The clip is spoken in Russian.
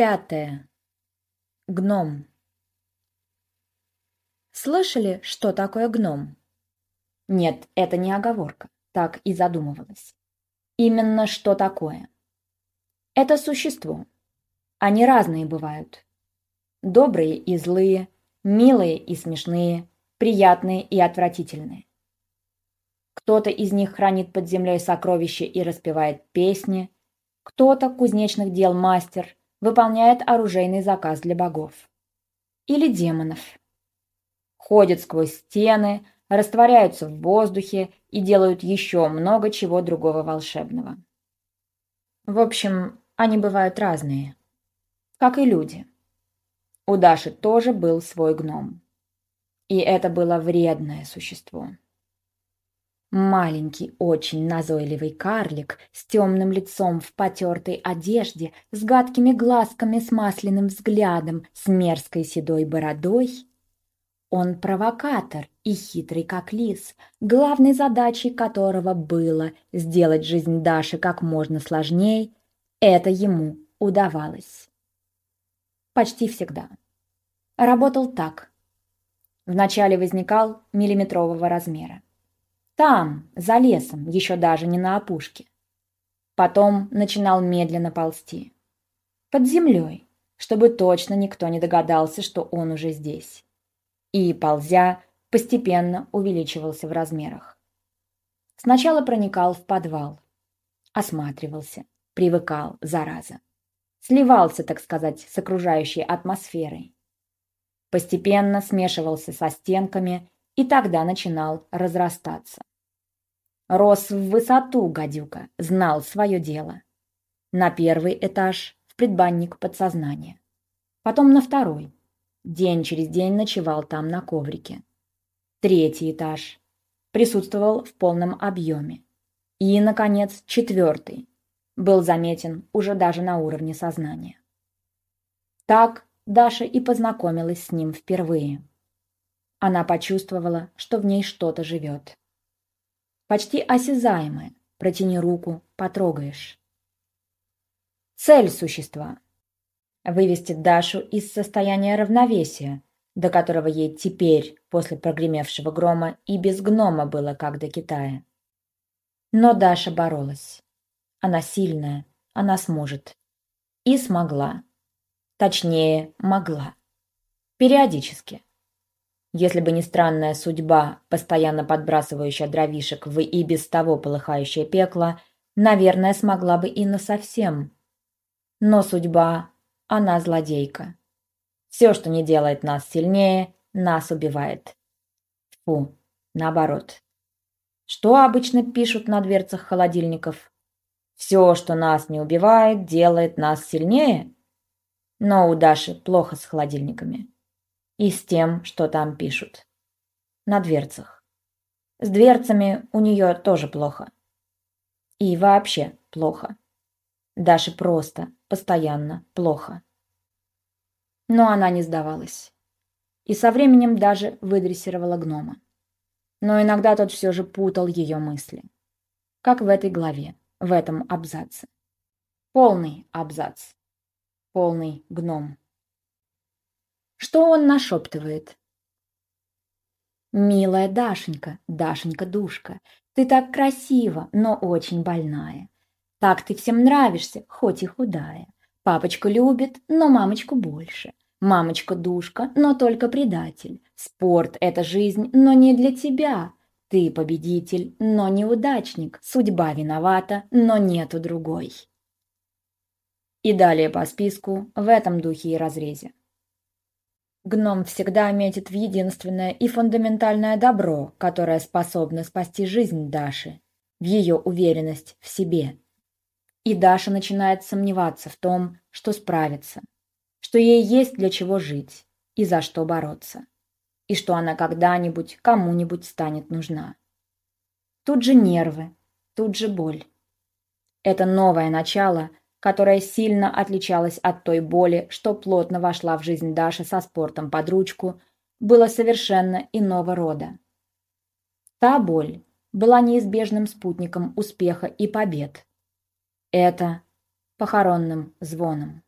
Пятое. Гном. Слышали, что такое гном? Нет, это не оговорка, так и задумывалась. Именно что такое? Это существо. Они разные бывают. Добрые и злые, милые и смешные, приятные и отвратительные. Кто-то из них хранит под землей сокровища и распевает песни, кто-то кузнечных дел мастер, выполняет оружейный заказ для богов. Или демонов. Ходят сквозь стены, растворяются в воздухе и делают еще много чего другого волшебного. В общем, они бывают разные. Как и люди. У Даши тоже был свой гном. И это было вредное существо. Маленький, очень назойливый карлик с темным лицом в потертой одежде, с гадкими глазками, с масляным взглядом, с мерзкой седой бородой. Он провокатор и хитрый как лис, главной задачей которого было сделать жизнь Даши как можно сложнее, это ему удавалось. Почти всегда. Работал так. Вначале возникал миллиметрового размера. Там, за лесом, еще даже не на опушке. Потом начинал медленно ползти. Под землей, чтобы точно никто не догадался, что он уже здесь. И, ползя, постепенно увеличивался в размерах. Сначала проникал в подвал. Осматривался, привыкал, зараза. Сливался, так сказать, с окружающей атмосферой. Постепенно смешивался со стенками и тогда начинал разрастаться. Рос в высоту, гадюка, знал свое дело. На первый этаж, в предбанник подсознания. Потом на второй. День через день ночевал там на коврике. Третий этаж. Присутствовал в полном объеме. И, наконец, четвертый. Был заметен уже даже на уровне сознания. Так Даша и познакомилась с ним впервые. Она почувствовала, что в ней что-то живет почти осязаемое. Протяни руку, потрогаешь. Цель существа – вывести Дашу из состояния равновесия, до которого ей теперь, после прогремевшего грома, и без гнома было как до Китая. Но Даша боролась. Она сильная, она сможет. И смогла. Точнее, могла. Периодически. Если бы не странная судьба, постоянно подбрасывающая дровишек в и без того полыхающее пекло, наверное, смогла бы и насовсем. Но судьба, она злодейка. Все, что не делает нас сильнее, нас убивает. Фу, наоборот. Что обычно пишут на дверцах холодильников? Все, что нас не убивает, делает нас сильнее? Но у Даши плохо с холодильниками и с тем, что там пишут. На дверцах. С дверцами у нее тоже плохо. И вообще плохо. Даше просто, постоянно плохо. Но она не сдавалась. И со временем даже выдрессировала гнома. Но иногда тот все же путал ее мысли. Как в этой главе, в этом абзаце. Полный абзац. Полный гном. Что он нашептывает? «Милая Дашенька, Дашенька-душка, ты так красива, но очень больная. Так ты всем нравишься, хоть и худая. Папочка любит, но мамочку больше. Мамочка-душка, но только предатель. Спорт — это жизнь, но не для тебя. Ты победитель, но неудачник. Судьба виновата, но нету другой». И далее по списку в этом духе и разрезе. Гном всегда метит в единственное и фундаментальное добро, которое способно спасти жизнь Даши, в ее уверенность в себе. И Даша начинает сомневаться в том, что справится, что ей есть для чего жить и за что бороться, и что она когда-нибудь кому-нибудь станет нужна. Тут же нервы, тут же боль. Это новое начало которая сильно отличалась от той боли, что плотно вошла в жизнь Даши со спортом под ручку, было совершенно иного рода. Та боль была неизбежным спутником успеха и побед. Это похоронным звоном.